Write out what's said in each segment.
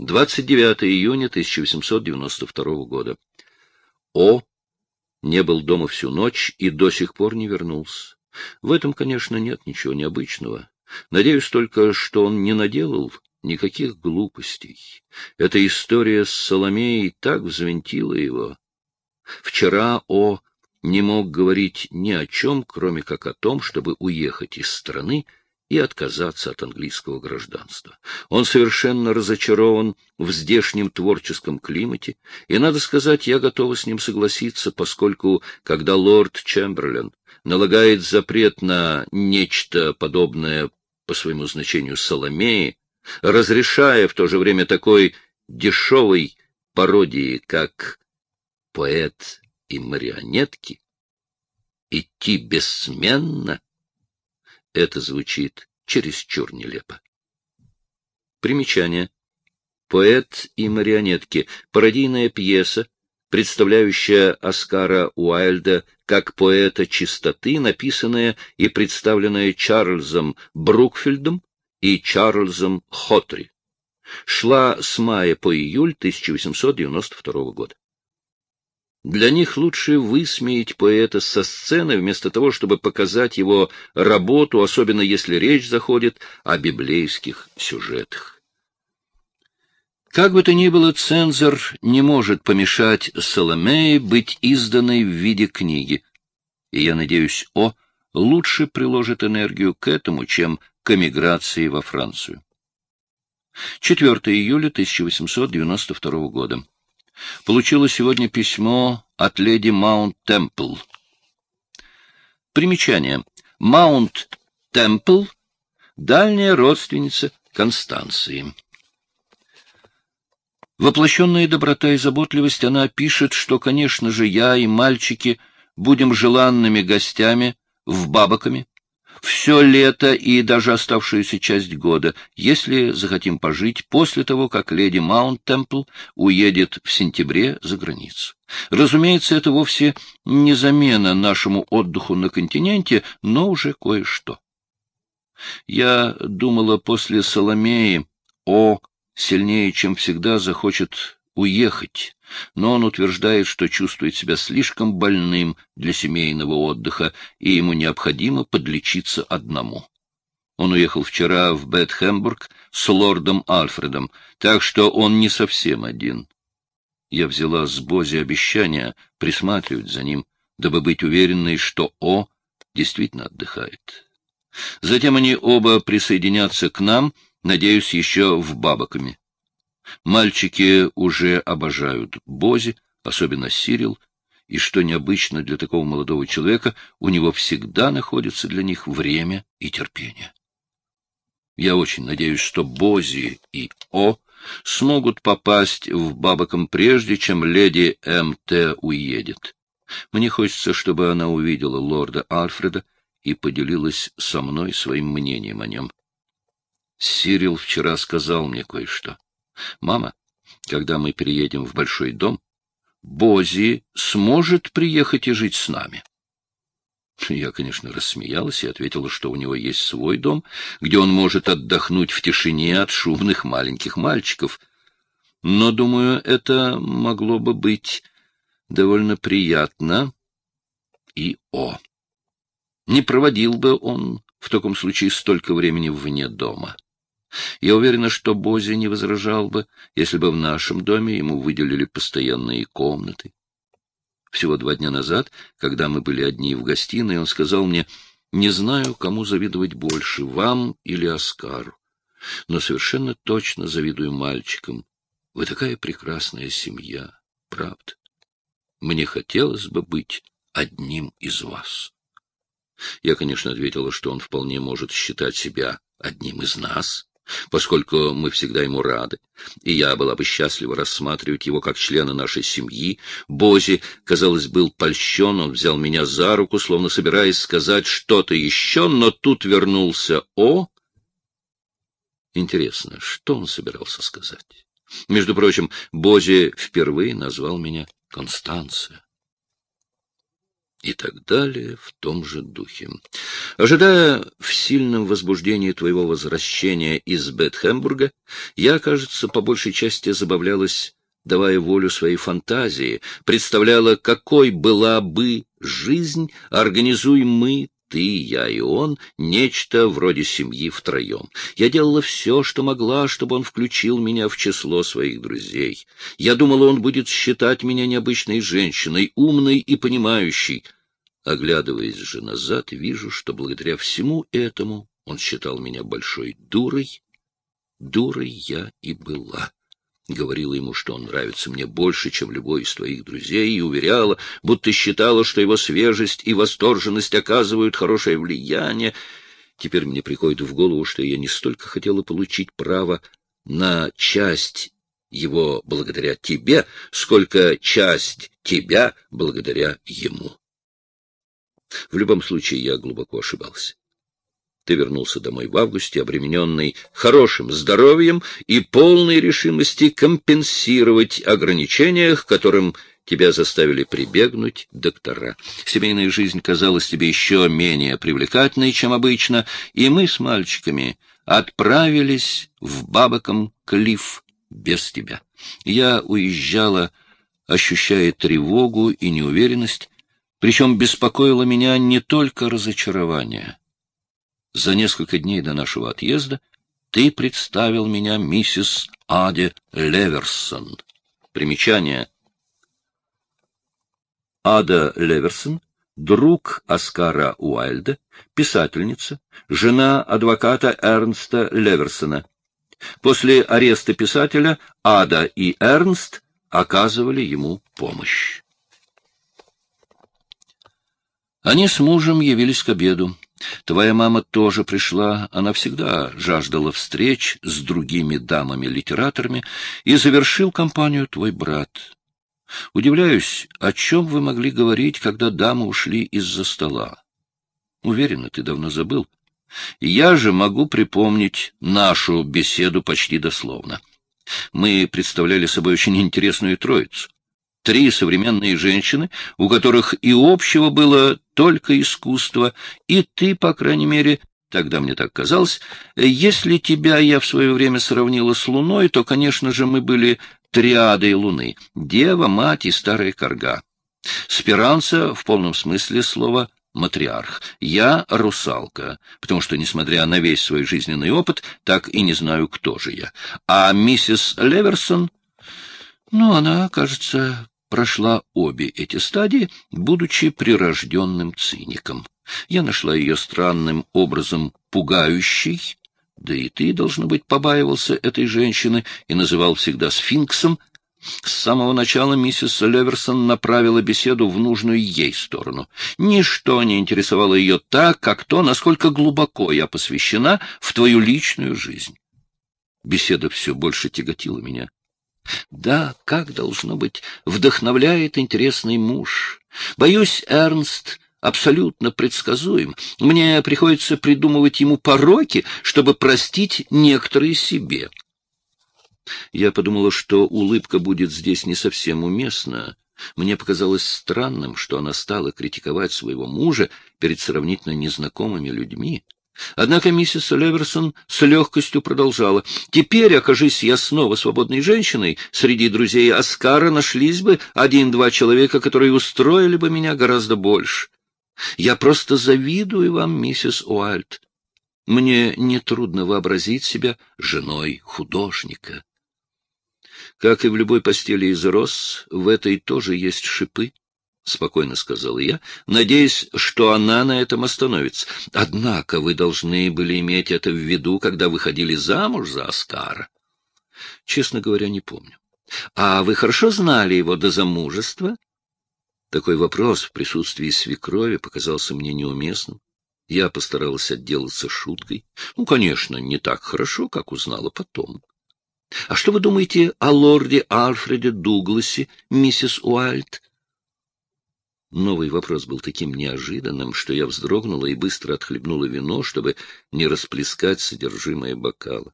29 июня 1892 года. О не был дома всю ночь и до сих пор не вернулся. В этом, конечно, нет ничего необычного. Надеюсь только, что он не наделал никаких глупостей. Эта история с Соломеей так взвинтила его. Вчера О не мог говорить ни о чем, кроме как о том, чтобы уехать из страны и отказаться от английского гражданства. Он совершенно разочарован в здешнем творческом климате, и, надо сказать, я готова с ним согласиться, поскольку, когда лорд Чемберлен налагает запрет на нечто подобное по своему значению Соломеи, разрешая в то же время такой дешевой пародии, как поэт и марионетки, идти бессменно — это звучит чересчур нелепо. Примечание. Поэт и марионетки. Пародийная пьеса, представляющая Оскара Уайльда как поэта чистоты, написанная и представленная Чарльзом Брукфилдом и Чарльзом Хотри. Шла с мая по июль 1892 года. Для них лучше высмеять поэта со сцены, вместо того, чтобы показать его работу, особенно если речь заходит о библейских сюжетах. Как бы то ни было, цензор не может помешать Соломее быть изданной в виде книги. И я надеюсь, О лучше приложит энергию к этому, чем к эмиграции во Францию. 4 июля 1892 года получила сегодня письмо от леди Маунт Темпл. Примечание. Маунт Темпл — дальняя родственница Констанции. Воплощенная доброта и заботливость, она пишет, что, конечно же, я и мальчики будем желанными гостями в Бабаками, все лето и даже оставшуюся часть года, если захотим пожить после того, как леди Маунт-Темпл уедет в сентябре за границу. Разумеется, это вовсе не замена нашему отдыху на континенте, но уже кое-что. Я думала после Соломеи, о, сильнее, чем всегда, захочет уехать, но он утверждает, что чувствует себя слишком больным для семейного отдыха, и ему необходимо подлечиться одному. Он уехал вчера в Бетхембург с лордом Альфредом, так что он не совсем один. Я взяла с Бози обещание присматривать за ним, дабы быть уверенной, что О действительно отдыхает. Затем они оба присоединятся к нам, надеюсь, еще в Бабаками. Мальчики уже обожают Бози, особенно Сирил, и, что необычно для такого молодого человека, у него всегда находится для них время и терпение. Я очень надеюсь, что Бози и О смогут попасть в Бабаком прежде, чем леди М.Т. уедет. Мне хочется, чтобы она увидела лорда Альфреда и поделилась со мной своим мнением о нем. Сирил вчера сказал мне кое-что. Мама, когда мы переедем в большой дом, Бози сможет приехать и жить с нами. Я, конечно, рассмеялась и ответила, что у него есть свой дом, где он может отдохнуть в тишине от шумных маленьких мальчиков. Но, думаю, это могло бы быть довольно приятно и о. Не проводил бы он в таком случае столько времени вне дома. Я уверена, что Бози не возражал бы, если бы в нашем доме ему выделили постоянные комнаты. Всего два дня назад, когда мы были одни в гостиной, он сказал мне, «Не знаю, кому завидовать больше, вам или Оскару, но совершенно точно завидую мальчикам. Вы такая прекрасная семья, правда? Мне хотелось бы быть одним из вас». Я, конечно, ответила, что он вполне может считать себя одним из нас, поскольку мы всегда ему рады, и я была бы счастлива рассматривать его как члена нашей семьи. Бози, казалось, был польщен, он взял меня за руку, словно собираясь сказать что-то еще, но тут вернулся О. Интересно, что он собирался сказать? Между прочим, Бози впервые назвал меня Констанция. И так далее в том же духе. Ожидая в сильном возбуждении твоего возвращения из Бетхембурга, я, кажется, по большей части забавлялась, давая волю своей фантазии, представляла, какой была бы жизнь, организуй мы ты, я и он, нечто вроде семьи втроем. Я делала все, что могла, чтобы он включил меня в число своих друзей. Я думала, он будет считать меня необычной женщиной, умной и понимающей. Оглядываясь же назад, вижу, что благодаря всему этому он считал меня большой дурой. Дурой я и была говорила ему, что он нравится мне больше, чем любой из твоих друзей, и уверяла, будто считала, что его свежесть и восторженность оказывают хорошее влияние. Теперь мне приходит в голову, что я не столько хотела получить право на часть его благодаря тебе, сколько часть тебя благодаря ему. В любом случае, я глубоко ошибался. Ты вернулся домой в августе, обремененный хорошим здоровьем и полной решимости компенсировать ограничения, которым тебя заставили прибегнуть доктора. Семейная жизнь казалась тебе еще менее привлекательной, чем обычно, и мы с мальчиками отправились в Бабаком Клифф без тебя. Я уезжала, ощущая тревогу и неуверенность, причем беспокоило меня не только разочарование — за несколько дней до нашего отъезда ты представил меня миссис Аде Леверсон. Примечание. Ада Леверсон, друг Оскара Уайльда, писательница, жена адвоката Эрнста Леверсона. После ареста писателя Ада и Эрнст оказывали ему помощь. Они с мужем явились к обеду. Твоя мама тоже пришла, она всегда жаждала встреч с другими дамами-литераторами, и завершил компанию твой брат. Удивляюсь, о чем вы могли говорить, когда дамы ушли из-за стола? Уверена, ты давно забыл. Я же могу припомнить нашу беседу почти дословно. Мы представляли собой очень интересную троицу три современные женщины, у которых и общего было только искусство, и ты, по крайней мере, тогда мне так казалось, если тебя я в свое время сравнила с Луной, то, конечно же, мы были триадой Луны — Дева, Мать и Старая Корга. Спиранца в полном смысле слова матриарх. Я русалка, потому что, несмотря на весь свой жизненный опыт, так и не знаю, кто же я. А миссис Леверсон ну, она, кажется, прошла обе эти стадии, будучи прирожденным циником. Я нашла ее странным образом пугающей, да и ты, должно быть, побаивался этой женщины и называл всегда сфинксом. С самого начала миссис Леверсон направила беседу в нужную ей сторону. Ничто не интересовало ее так, как то, насколько глубоко я посвящена в твою личную жизнь. Беседа все больше тяготила меня. Да, как должно быть, вдохновляет интересный муж. Боюсь, Эрнст абсолютно предсказуем. Мне приходится придумывать ему пороки, чтобы простить некоторые себе. Я подумала, что улыбка будет здесь не совсем уместна. Мне показалось странным, что она стала критиковать своего мужа перед сравнительно незнакомыми людьми. Однако миссис Леверсон с легкостью продолжала. «Теперь, окажись я снова свободной женщиной, среди друзей Оскара нашлись бы один-два человека, которые устроили бы меня гораздо больше. Я просто завидую вам, миссис Уайльд. Мне нетрудно вообразить себя женой художника. Как и в любой постели из роз, в этой тоже есть шипы. — спокойно сказал я, надеясь, что она на этом остановится. Однако вы должны были иметь это в виду, когда выходили замуж за Оскара. Честно говоря, не помню. А вы хорошо знали его до замужества? Такой вопрос в присутствии свекрови показался мне неуместным. Я постаралась отделаться шуткой. Ну, конечно, не так хорошо, как узнала потом. — А что вы думаете о лорде Альфреде Дугласе, миссис Уайльд? Новый вопрос был таким неожиданным, что я вздрогнула и быстро отхлебнула вино, чтобы не расплескать содержимое бокала.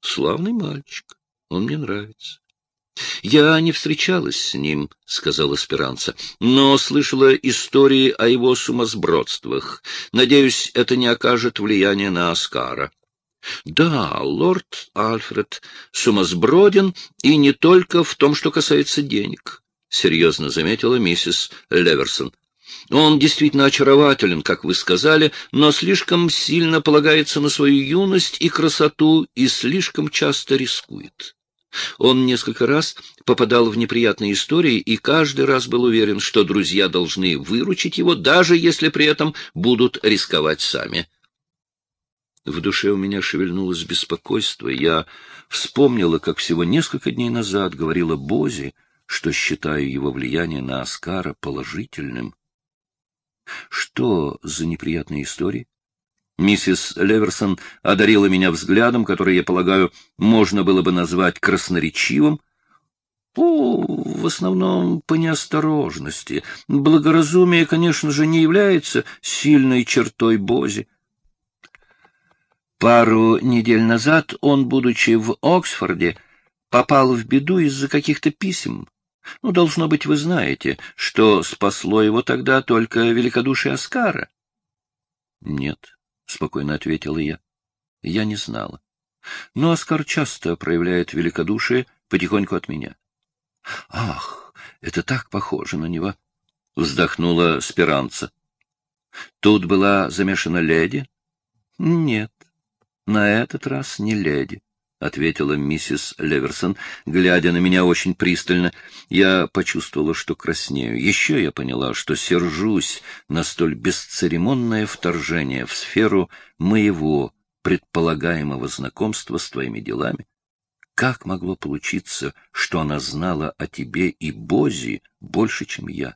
Славный мальчик, он мне нравится. — Я не встречалась с ним, — сказала Спиранца, — но слышала истории о его сумасбродствах. Надеюсь, это не окажет влияния на Оскара. — Да, лорд Альфред сумасброден, и не только в том, что касается денег, — серьезно заметила миссис Леверсон. Он действительно очарователен, как вы сказали, но слишком сильно полагается на свою юность и красоту и слишком часто рискует. Он несколько раз попадал в неприятные истории и каждый раз был уверен, что друзья должны выручить его, даже если при этом будут рисковать сами. В душе у меня шевельнулось беспокойство. Я вспомнила, как всего несколько дней назад говорила Бози, что считаю его влияние на Оскара положительным. Что за неприятные истории? Миссис Леверсон одарила меня взглядом, который, я полагаю, можно было бы назвать красноречивым. О, в основном по неосторожности. Благоразумие, конечно же, не является сильной чертой Бози. Пару недель назад он, будучи в Оксфорде, попал в беду из-за каких-то писем. Ну, должно быть, вы знаете, что спасло его тогда только великодушие Оскара. — Нет, — спокойно ответила я. — Я не знала. Но Оскар часто проявляет великодушие потихоньку от меня. — Ах, это так похоже на него! — вздохнула Спиранца. — Тут была замешана леди? — Нет, на этот раз не леди. — ответила миссис Леверсон, глядя на меня очень пристально. Я почувствовала, что краснею. Еще я поняла, что сержусь на столь бесцеремонное вторжение в сферу моего предполагаемого знакомства с твоими делами. Как могло получиться, что она знала о тебе и Бози больше, чем я?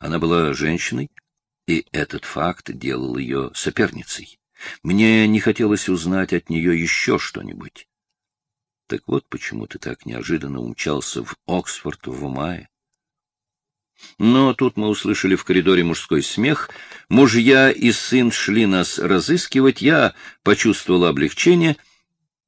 Она была женщиной, и этот факт делал ее соперницей. Мне не хотелось узнать от нее еще что-нибудь. Так вот почему ты так неожиданно умчался в Оксфорд в мае. Но тут мы услышали в коридоре мужской смех. Мужья и сын шли нас разыскивать. Я почувствовала облегчение.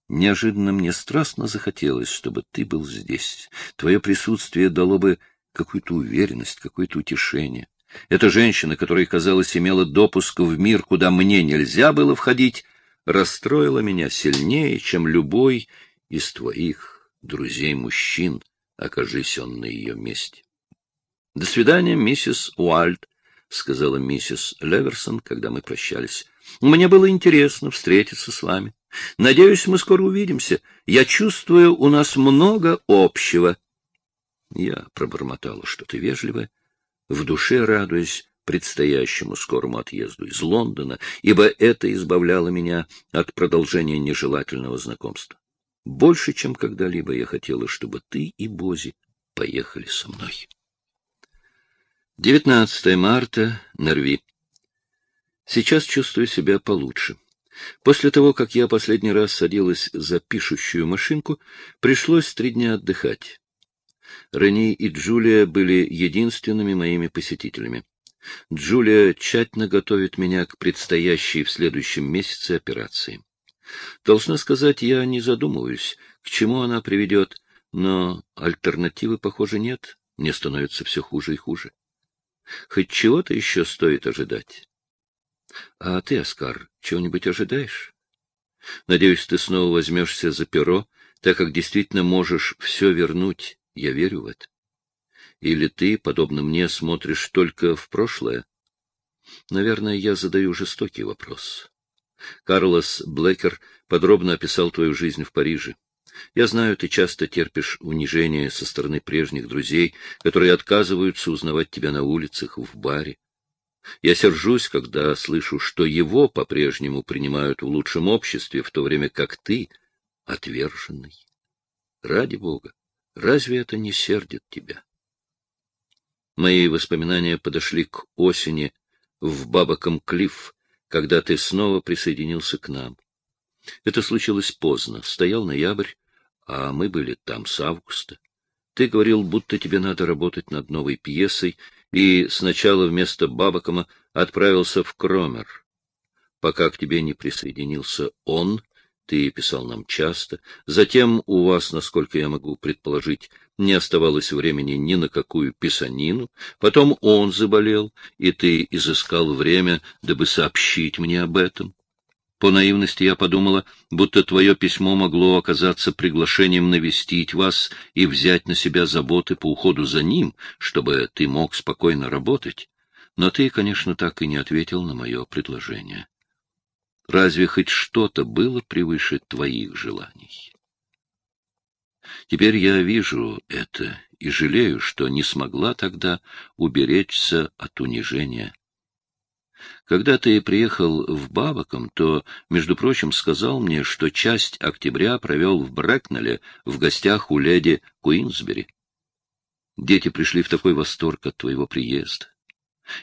Неожиданно мне страстно захотелось, чтобы ты был здесь. Твое присутствие дало бы какую-то уверенность, какое-то утешение. Эта женщина, которая, казалось, имела допуск в мир, куда мне нельзя было входить, расстроила меня сильнее, чем любой из твоих друзей-мужчин, окажись он на ее месте. — До свидания, миссис Уальд, — сказала миссис Леверсон, когда мы прощались. — Мне было интересно встретиться с вами. Надеюсь, мы скоро увидимся. Я чувствую, у нас много общего. Я пробормотала что-то вежливое, в душе радуясь предстоящему скорому отъезду из Лондона, ибо это избавляло меня от продолжения нежелательного знакомства. Больше, чем когда-либо я хотела, чтобы ты и Бози поехали со мной. 19 марта, Нерви. Сейчас чувствую себя получше. После того, как я последний раз садилась за пишущую машинку, пришлось три дня отдыхать. Рени и Джулия были единственными моими посетителями. Джулия тщательно готовит меня к предстоящей в следующем месяце операции. Должна сказать, я не задумываюсь, к чему она приведет, но альтернативы, похоже, нет, мне становится все хуже и хуже. Хоть чего-то еще стоит ожидать. А ты, Оскар, чего-нибудь ожидаешь? Надеюсь, ты снова возьмешься за перо, так как действительно можешь все вернуть, я верю в это. Или ты, подобно мне, смотришь только в прошлое? Наверное, я задаю жестокий вопрос. Карлос Блэкер подробно описал твою жизнь в Париже. Я знаю, ты часто терпишь унижение со стороны прежних друзей, которые отказываются узнавать тебя на улицах, в баре. Я сержусь, когда слышу, что его по-прежнему принимают в лучшем обществе, в то время как ты — отверженный. Ради Бога, разве это не сердит тебя? Мои воспоминания подошли к осени в Бабаком Клифф, когда ты снова присоединился к нам. Это случилось поздно, стоял ноябрь, а мы были там с августа. Ты говорил, будто тебе надо работать над новой пьесой, и сначала вместо Бабакома отправился в Кромер. Пока к тебе не присоединился он, ты писал нам часто. Затем у вас, насколько я могу предположить, не оставалось времени ни на какую писанину. Потом он заболел, и ты изыскал время, дабы сообщить мне об этом. По наивности я подумала, будто твое письмо могло оказаться приглашением навестить вас и взять на себя заботы по уходу за ним, чтобы ты мог спокойно работать. Но ты, конечно, так и не ответил на мое предложение. Разве хоть что-то было превыше твоих желаний? Теперь я вижу это и жалею, что не смогла тогда уберечься от унижения. Когда ты приехал в Бабаком, то, между прочим, сказал мне, что часть октября провел в Брэкнелле в гостях у леди Куинсбери. Дети пришли в такой восторг от твоего приезда.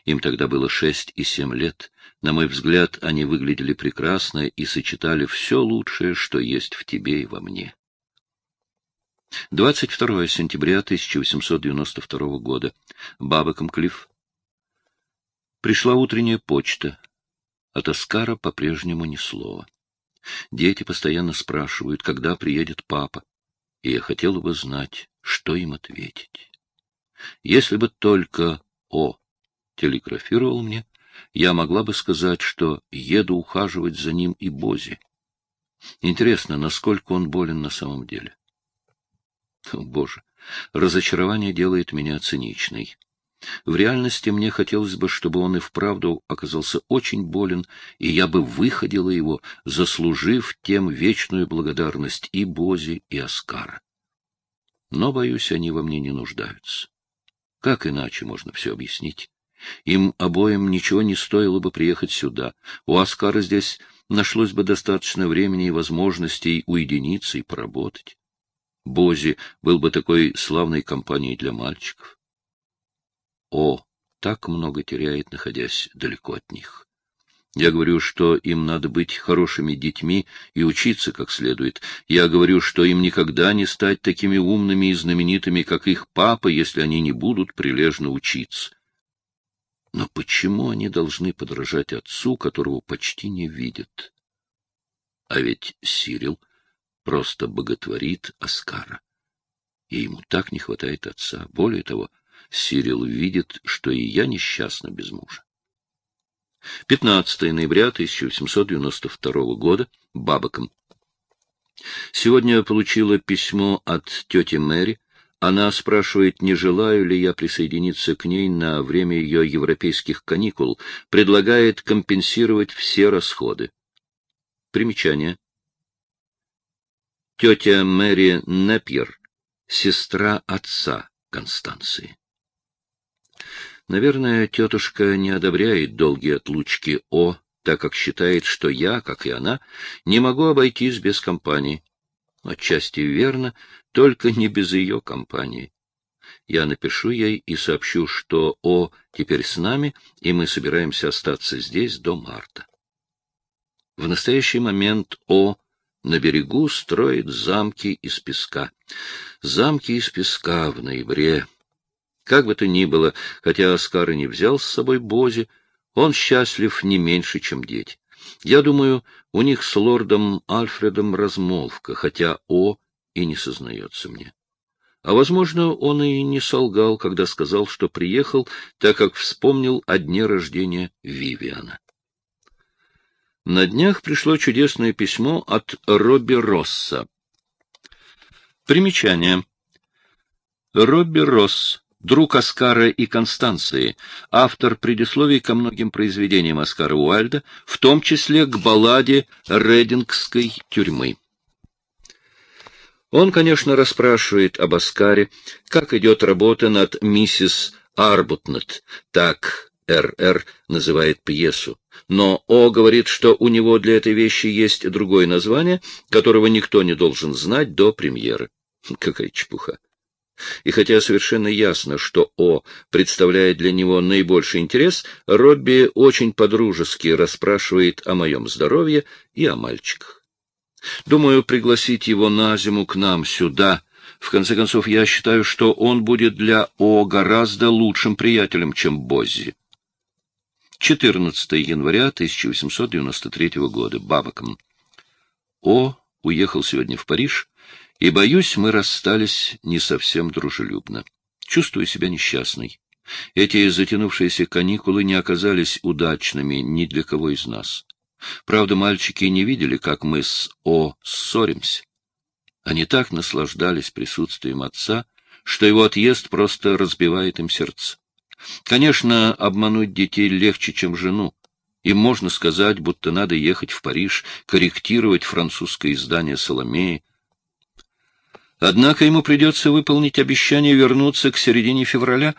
Им тогда было шесть и семь лет. На мой взгляд, они выглядели прекрасно и сочетали все лучшее, что есть в тебе и во мне. 22 сентября 1892 года. Бабаком Клифф, Пришла утренняя почта. От Оскара по-прежнему ни слова. Дети постоянно спрашивают, когда приедет папа, и я хотела бы знать, что им ответить. Если бы только О телеграфировал мне, я могла бы сказать, что еду ухаживать за ним и Бози. Интересно, насколько он болен на самом деле. О, Боже, разочарование делает меня циничной. В реальности мне хотелось бы, чтобы он и вправду оказался очень болен, и я бы выходила его, заслужив тем вечную благодарность и Бози, и Оскара. Но, боюсь, они во мне не нуждаются. Как иначе можно все объяснить? Им обоим ничего не стоило бы приехать сюда. У Оскара здесь нашлось бы достаточно времени и возможностей уединиться и поработать. Бози был бы такой славной компанией для мальчиков. О, так много теряет, находясь далеко от них. Я говорю, что им надо быть хорошими детьми и учиться как следует. Я говорю, что им никогда не стать такими умными и знаменитыми, как их папа, если они не будут прилежно учиться. Но почему они должны подражать отцу, которого почти не видят? А ведь Сирил просто боготворит Оскара. И ему так не хватает отца. Более того, Сирил видит, что и я несчастна без мужа. 15 ноября 1892 года. Бабаком. Сегодня получила письмо от тети Мэри. Она спрашивает, не желаю ли я присоединиться к ней на время ее европейских каникул, предлагает компенсировать все расходы. Примечание. Тетя Мэри Непьер, сестра отца Констанции. Наверное, тетушка не одобряет долгие отлучки О, так как считает, что я, как и она, не могу обойтись без компании. Отчасти верно, только не без ее компании. Я напишу ей и сообщу, что О теперь с нами, и мы собираемся остаться здесь до марта. В настоящий момент О на берегу строит замки из песка. Замки из песка в ноябре как бы то ни было, хотя Оскар и не взял с собой Бози, он счастлив не меньше, чем дети. Я думаю, у них с лордом Альфредом размолвка, хотя О и не сознается мне. А, возможно, он и не солгал, когда сказал, что приехал, так как вспомнил о дне рождения Вивиана. На днях пришло чудесное письмо от Робби Росса. Примечание. Робби Росс друг Оскара и Констанции, автор предисловий ко многим произведениям Оскара Уайльда, в том числе к балладе Редингской тюрьмы. Он, конечно, расспрашивает об Оскаре, как идет работа над миссис Арбутнет, так РР называет пьесу. Но О говорит, что у него для этой вещи есть другое название, которого никто не должен знать до премьеры. Какая чепуха. И хотя совершенно ясно, что О представляет для него наибольший интерес, Робби очень подружески расспрашивает о моем здоровье и о мальчиках. Думаю, пригласить его на зиму к нам сюда. В конце концов, я считаю, что он будет для О гораздо лучшим приятелем, чем Боззи. 14 января 1893 года. Бабаком. О уехал сегодня в Париж, и, боюсь, мы расстались не совсем дружелюбно. Чувствую себя несчастной. Эти затянувшиеся каникулы не оказались удачными ни для кого из нас. Правда, мальчики не видели, как мы с О ссоримся. Они так наслаждались присутствием отца, что его отъезд просто разбивает им сердце. Конечно, обмануть детей легче, чем жену. Им можно сказать, будто надо ехать в Париж, корректировать французское издание «Соломеи». Однако ему придется выполнить обещание вернуться к середине февраля,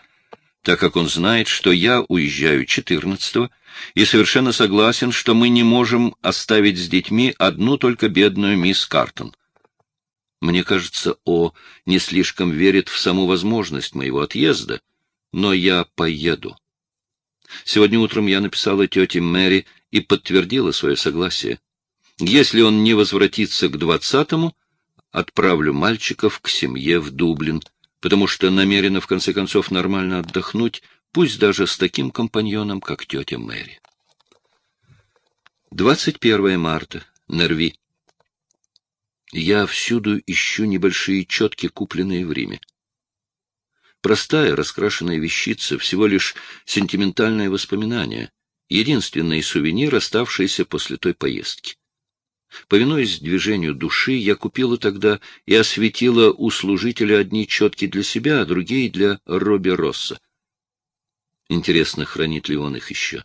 так как он знает, что я уезжаю 14-го, и совершенно согласен, что мы не можем оставить с детьми одну только бедную мисс Картон. Мне кажется, О не слишком верит в саму возможность моего отъезда, но я поеду. Сегодня утром я написала тете Мэри и подтвердила свое согласие. Если он не возвратится к двадцатому, отправлю мальчиков к семье в Дублин, потому что намерена в конце концов нормально отдохнуть, пусть даже с таким компаньоном, как тетя Мэри. 21 марта. Нерви. Я всюду ищу небольшие четки, купленные в Риме. Простая, раскрашенная вещица, всего лишь сентиментальное воспоминание, единственный сувенир, оставшийся после той поездки. Повинуясь движению души, я купила тогда и осветила у служителя одни четки для себя, а другие для Робби Росса. Интересно, хранит ли он их еще.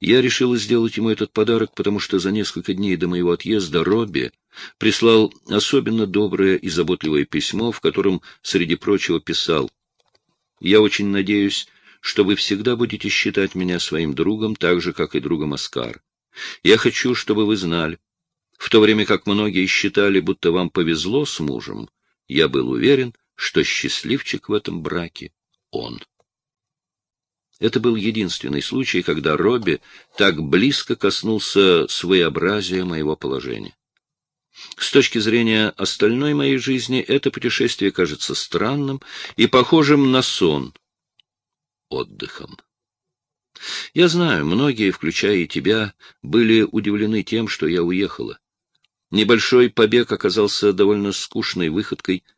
Я решила сделать ему этот подарок, потому что за несколько дней до моего отъезда Робби прислал особенно доброе и заботливое письмо, в котором, среди прочего, писал «Я очень надеюсь, что вы всегда будете считать меня своим другом, так же, как и другом Оскар. Я хочу, чтобы вы знали, в то время как многие считали, будто вам повезло с мужем, я был уверен, что счастливчик в этом браке — он». Это был единственный случай, когда Робби так близко коснулся своеобразия моего положения. С точки зрения остальной моей жизни, это путешествие кажется странным и похожим на сон, отдыхом. Я знаю, многие, включая и тебя, были удивлены тем, что я уехала. Небольшой побег оказался довольно скучной выходкой —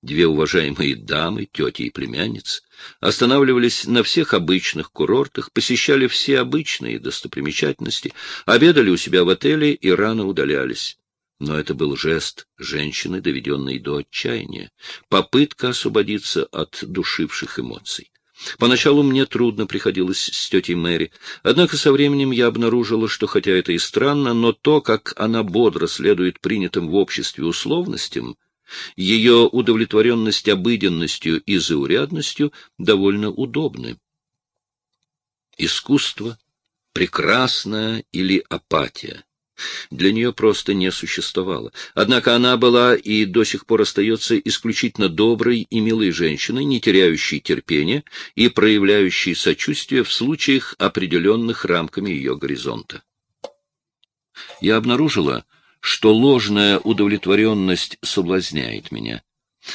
Две уважаемые дамы, тети и племянницы, останавливались на всех обычных курортах, посещали все обычные достопримечательности, обедали у себя в отеле и рано удалялись. Но это был жест женщины, доведенной до отчаяния, попытка освободиться от душивших эмоций. Поначалу мне трудно приходилось с тетей Мэри, однако со временем я обнаружила, что хотя это и странно, но то, как она бодро следует принятым в обществе условностям, ее удовлетворенность обыденностью и заурядностью довольно удобны. Искусство, прекрасное или апатия, для нее просто не существовало. Однако она была и до сих пор остается исключительно доброй и милой женщиной, не теряющей терпения и проявляющей сочувствие в случаях, определенных рамками ее горизонта. Я обнаружила, что ложная удовлетворенность соблазняет меня.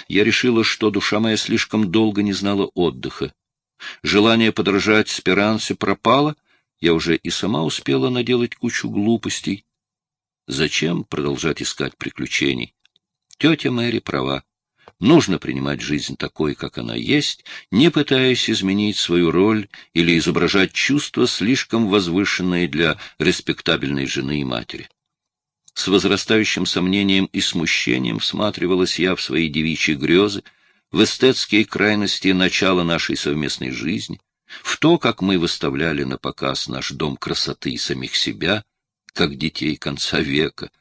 Я решила, что душа моя слишком долго не знала отдыха. Желание подражать Спирансе пропало, я уже и сама успела наделать кучу глупостей. Зачем продолжать искать приключений? Тетя Мэри права. Нужно принимать жизнь такой, как она есть, не пытаясь изменить свою роль или изображать чувства, слишком возвышенные для респектабельной жены и матери. С возрастающим сомнением и смущением всматривалась я в свои девичьи грезы, в эстетские крайности начала нашей совместной жизни, в то, как мы выставляли на показ наш дом красоты и самих себя, как детей конца века.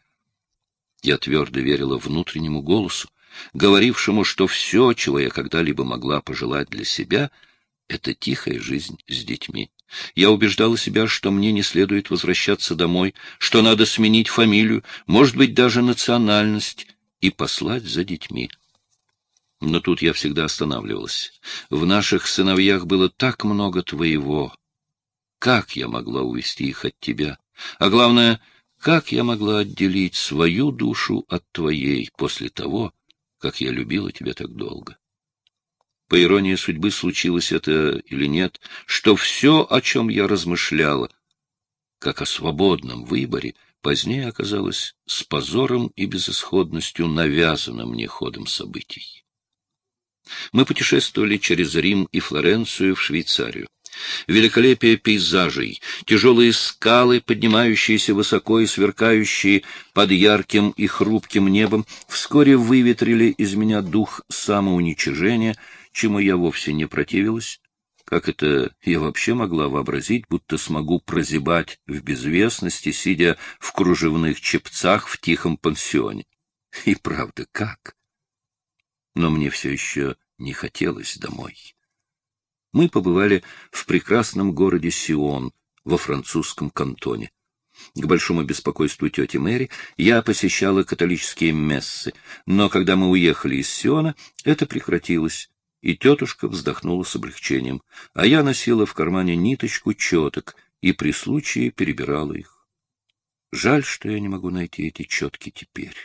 Я твердо верила внутреннему голосу, говорившему, что все, чего я когда-либо могла пожелать для себя, — это тихая жизнь с детьми. Я убеждала себя, что мне не следует возвращаться домой, что надо сменить фамилию, может быть, даже национальность, и послать за детьми. Но тут я всегда останавливалась. В наших сыновьях было так много твоего. Как я могла увести их от тебя? А главное, как я могла отделить свою душу от твоей после того, как я любила тебя так долго? по иронии судьбы, случилось это или нет, что все, о чем я размышляла, как о свободном выборе, позднее оказалось с позором и безысходностью навязано мне ходом событий. Мы путешествовали через Рим и Флоренцию в Швейцарию. Великолепие пейзажей, тяжелые скалы, поднимающиеся высоко и сверкающие под ярким и хрупким небом, вскоре выветрили из меня дух самоуничижения, чему я вовсе не противилась. Как это я вообще могла вообразить, будто смогу прозябать в безвестности, сидя в кружевных чепцах в тихом пансионе? И правда, как? Но мне все еще не хотелось домой мы побывали в прекрасном городе Сион во французском кантоне. К большому беспокойству тети Мэри я посещала католические мессы, но когда мы уехали из Сиона, это прекратилось, и тетушка вздохнула с облегчением, а я носила в кармане ниточку четок и при случае перебирала их. Жаль, что я не могу найти эти четки теперь.